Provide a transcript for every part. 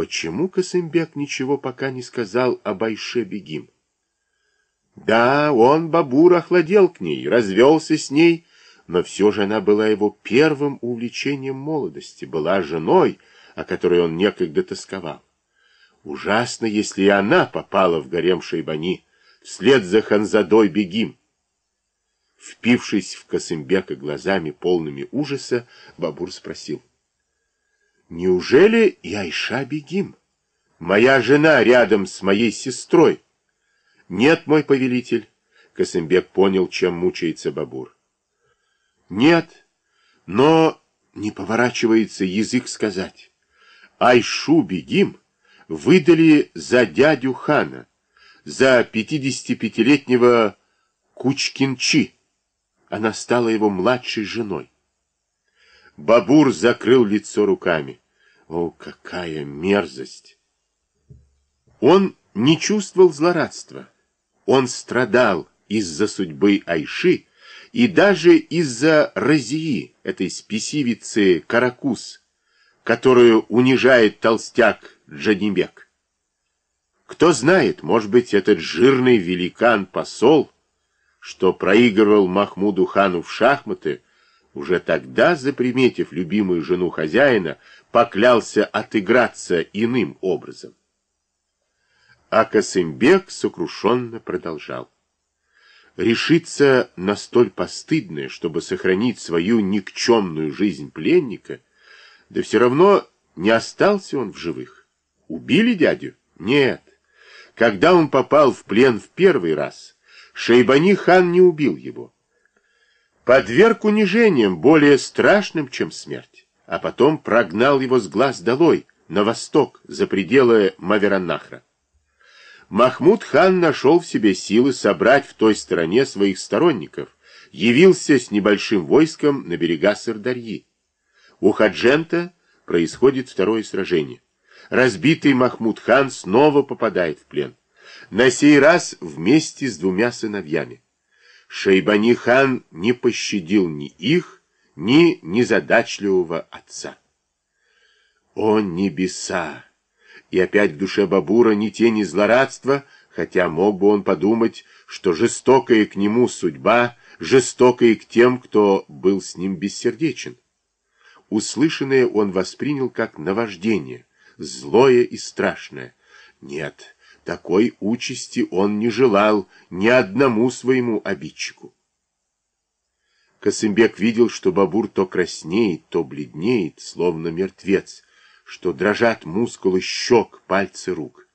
почему Косымбек ничего пока не сказал об Айше-бегим? Да, он, Бабур, охладел к ней, развелся с ней, но все же она была его первым увлечением молодости, была женой, о которой он некогда тосковал. Ужасно, если и она попала в гарем Шейбани, вслед за Ханзадой Бегим. Впившись в Косымбека глазами полными ужаса, Бабур спросил. «Неужели и Айша Бегим? Моя жена рядом с моей сестрой?» «Нет, мой повелитель», — Косымбек понял, чем мучается Бабур. «Нет, но не поворачивается язык сказать. Айшу Бегим выдали за дядю хана, за 55-летнего Кучкинчи. Она стала его младшей женой. Бабур закрыл лицо руками. О, какая мерзость! Он не чувствовал злорадства. Он страдал из-за судьбы Айши и даже из-за Розии, этой спесивицы Каракус, которую унижает толстяк Джанибек. Кто знает, может быть, этот жирный великан-посол, что проигрывал Махмуду хану в шахматы, уже тогда, заприметив любимую жену хозяина, поклялся отыграться иным образом. А Касымбек сокрушенно продолжал. Решиться на столь постыдное, чтобы сохранить свою никчемную жизнь пленника, да все равно не остался он в живых. Убили дядю? Нет. Когда он попал в плен в первый раз, Шейбани хан не убил его. Подверг унижениям более страшным, чем смерть, а потом прогнал его с глаз долой, на восток, за пределы Мавераннахра. Махмуд хан нашел в себе силы собрать в той стороне своих сторонников, явился с небольшим войском на берега Сардарьи. У Хаджента происходит второе сражение. Разбитый Махмуд хан снова попадает в плен. На сей раз вместе с двумя сыновьями. Шейбани хан не пощадил ни их, ни незадачливого отца. О небеса! И опять в душе Бабура ни тени злорадства, хотя мог бы он подумать, что жестокая к нему судьба, жестокая к тем, кто был с ним бессердечен. Услышанное он воспринял как наваждение, злое и страшное. Нет, такой участи он не желал ни одному своему обидчику. Косымбек видел, что Бабур то краснеет, то бледнеет, словно мертвец, что дрожат мускулы щек, пальцы рук.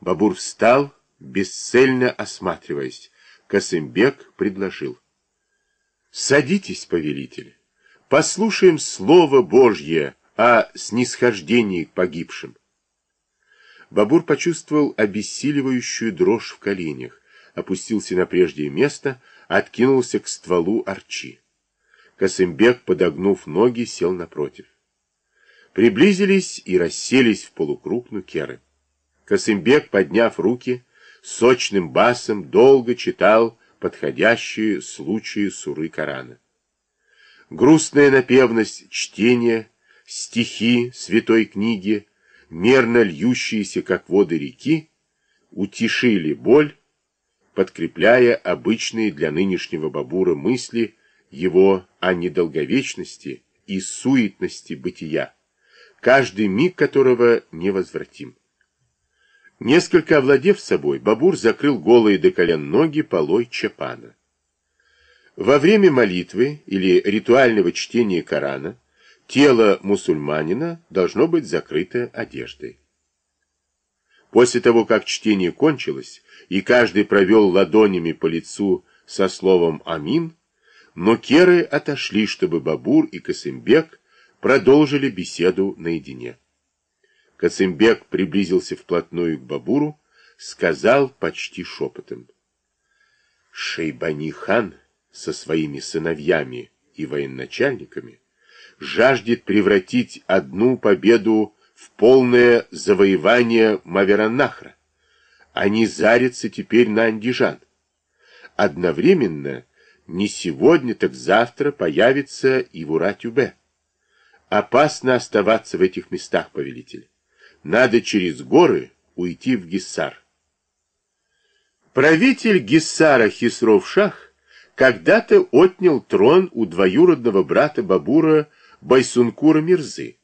Бабур встал, бесцельно осматриваясь. Косымбек предложил. «Садитесь, повелитель, послушаем Слово Божье о снисхождении к погибшим». Бабур почувствовал обессиливающую дрожь в коленях, опустился на прежнее место, откинулся к стволу арчи. Косымбек, подогнув ноги, сел напротив приблизились и расселись в полукруг нукеры. Косымбек, подняв руки, сочным басом долго читал подходящие случаи суры Корана. Грустная напевность чтения, стихи святой книги, мерно льющиеся, как воды реки, утешили боль, подкрепляя обычные для нынешнего бабура мысли его о недолговечности и суетности бытия каждый миг которого невозвратим. Несколько овладев собой, Бабур закрыл голые до колен ноги полой чапана. Во время молитвы или ритуального чтения Корана тело мусульманина должно быть закрыто одеждой. После того, как чтение кончилось, и каждый провел ладонями по лицу со словом «Амин», но керы отошли, чтобы Бабур и Касымбек продолжили беседу наедине. Кацимбек приблизился вплотную к Бабуру, сказал почти шепотом. Шейбани-хан со своими сыновьями и военачальниками жаждет превратить одну победу в полное завоевание Мавераннахра. Они зарятся теперь на Андижан. Одновременно не сегодня, так завтра появится и в Уратюбе. Опасно оставаться в этих местах, повелитель. надо через горы уйти в Гиссар. Правитель Гиссара Хисров-Шах когда-то отнял трон у двоюродного брата Бабура Байсункура Мирзы,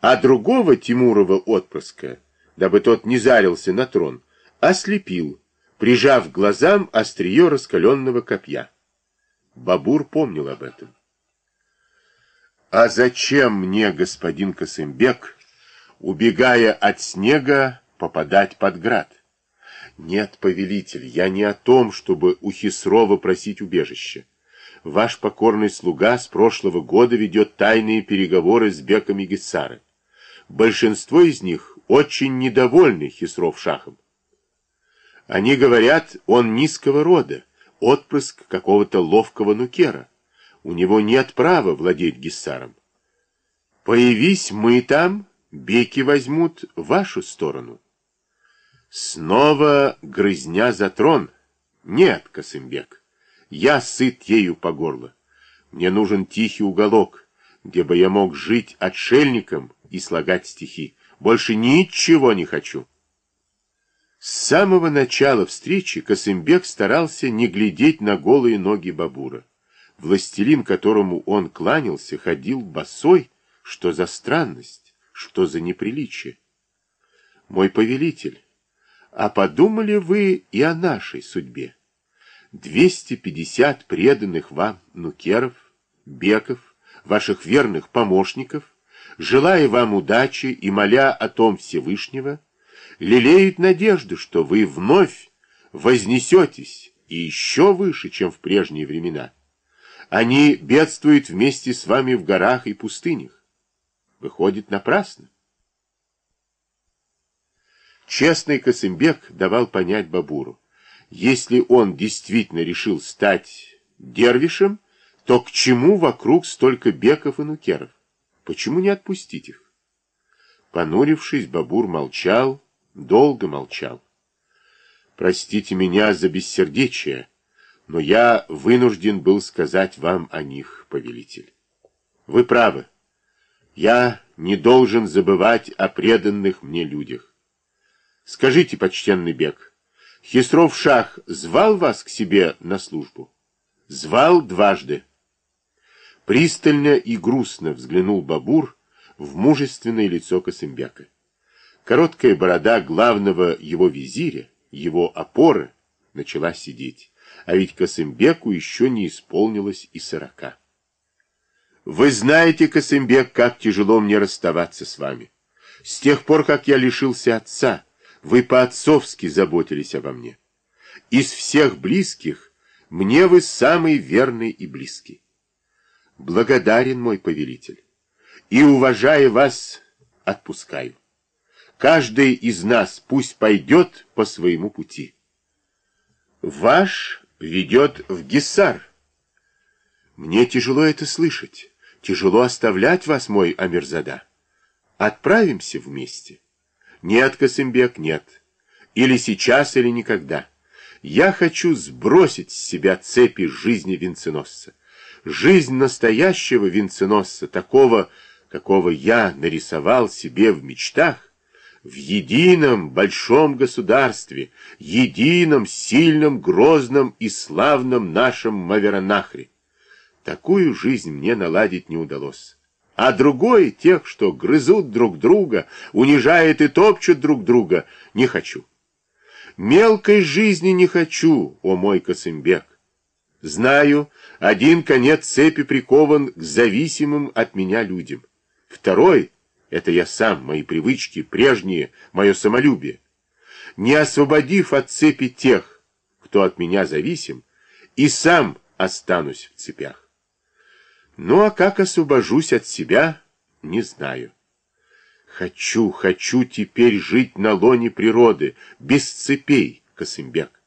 а другого Тимурова отпрыска, дабы тот не зарился на трон, ослепил, прижав к глазам острие раскаленного копья. Бабур помнил об этом. «А зачем мне, господин Косымбек, убегая от снега, попадать под град?» Нет, повелитель, я не о том, чтобы у Хисрова просить убежище. Ваш покорный слуга с прошлого года ведет тайные переговоры с беками Гессары. Большинство из них очень недовольны Хисров-Шахом. Они говорят, он низкого рода, отпрыск какого-то ловкого нукера. У него нет права владеть Гессаром. Появись мы там, беки возьмут вашу сторону. Снова грызня за трон? Нет, Косымбек, я сыт ею по горло. Мне нужен тихий уголок, где бы я мог жить отшельником и слагать стихи. Больше ничего не хочу. С самого начала встречи Косымбек старался не глядеть на голые ноги Бабура. Властелин, которому он кланялся, ходил босой. Что за странность, что за неприличие? Мой повелитель, а подумали вы и о нашей судьбе? 250 преданных вам нукеров, беков, ваших верных помощников, желая вам удачи и моля о том Всевышнего, лелеют надежду, что вы вновь вознесетесь и еще выше, чем в прежние времена. Они бедствуют вместе с вами в горах и пустынях. Выходит напрасно. Честный Косымбек давал понять Бабуру, если он действительно решил стать дервишем, то к чему вокруг столько беков и нукеров? Почему не отпустить их? Понурившись, Бабур молчал, долго молчал. Простите меня за бессердечие, но я вынужден был сказать вам о них, повелитель. Вы правы. Я не должен забывать о преданных мне людях. Скажите, почтенный бег, Хисров-Шах звал вас к себе на службу? Звал дважды. Пристально и грустно взглянул Бабур в мужественное лицо Косымбяка. Короткая борода главного его визиря, его опоры, начала сидеть, а ведь Косымбеку еще не исполнилось и сорока. Вы знаете, Косымбек, как тяжело мне расставаться с вами. С тех пор, как я лишился отца, вы по-отцовски заботились обо мне. Из всех близких мне вы самый верный и близкий. Благодарен мой повелитель. И, уважая вас, отпускаю. Каждый из нас пусть пойдет по своему пути. Ваш ведет в Гессар. Мне тяжело это слышать. Тяжело оставлять вас, мой Амирзада. Отправимся вместе. Нет, Косымбек, нет. Или сейчас, или никогда. Я хочу сбросить с себя цепи жизни венценосца. Жизнь настоящего венценосца, такого, какого я нарисовал себе в мечтах, в едином большом государстве, едином, сильном, грозном и славном нашем Маверанахре. Такую жизнь мне наладить не удалось а другой тех, что грызут друг друга, унижают и топчут друг друга, не хочу. Мелкой жизни не хочу, о мой Косымбек. Знаю, один конец цепи прикован к зависимым от меня людям. Второй — это я сам, мои привычки, прежние, мое самолюбие. Не освободив от цепи тех, кто от меня зависим, и сам останусь в цепях. Ну, а как освобожусь от себя, не знаю. Хочу, хочу теперь жить на лоне природы, без цепей, Косымбек.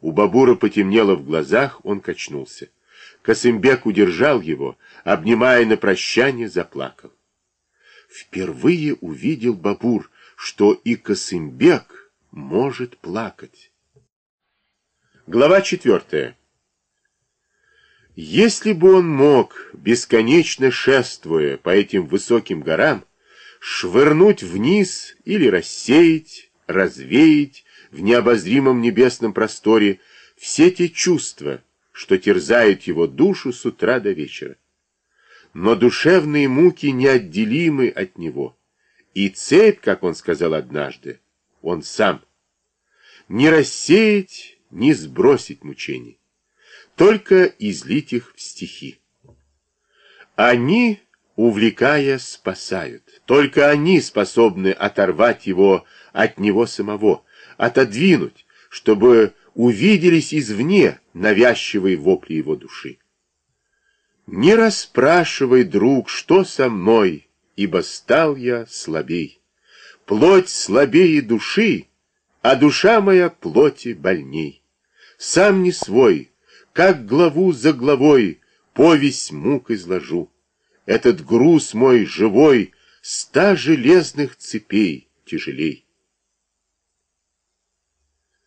У Бабура потемнело в глазах, он качнулся. Косымбек удержал его, обнимая на прощание, заплакал. Впервые увидел Бабур, что и Косымбек может плакать. Глава четвертая. Если бы он мог, бесконечно шествуя по этим высоким горам, швырнуть вниз или рассеять, развеять в необозримом небесном просторе все те чувства, что терзают его душу с утра до вечера. Но душевные муки неотделимы от него, и цепь, как он сказал однажды, он сам. Не рассеять, не сбросить мучений, только излить их в стихи. Они, увлекая, спасают. Только они способны оторвать его от него самого, отодвинуть, чтобы увиделись извне навязчивые вопли его души. Не расспрашивай, друг, что со мной, ибо стал я слабей. Плоть слабее души, а душа моя плоти больней. Сам не свой, как главу за главой повесть мук изложу. Этот груз мой живой ста железных цепей тяжелей.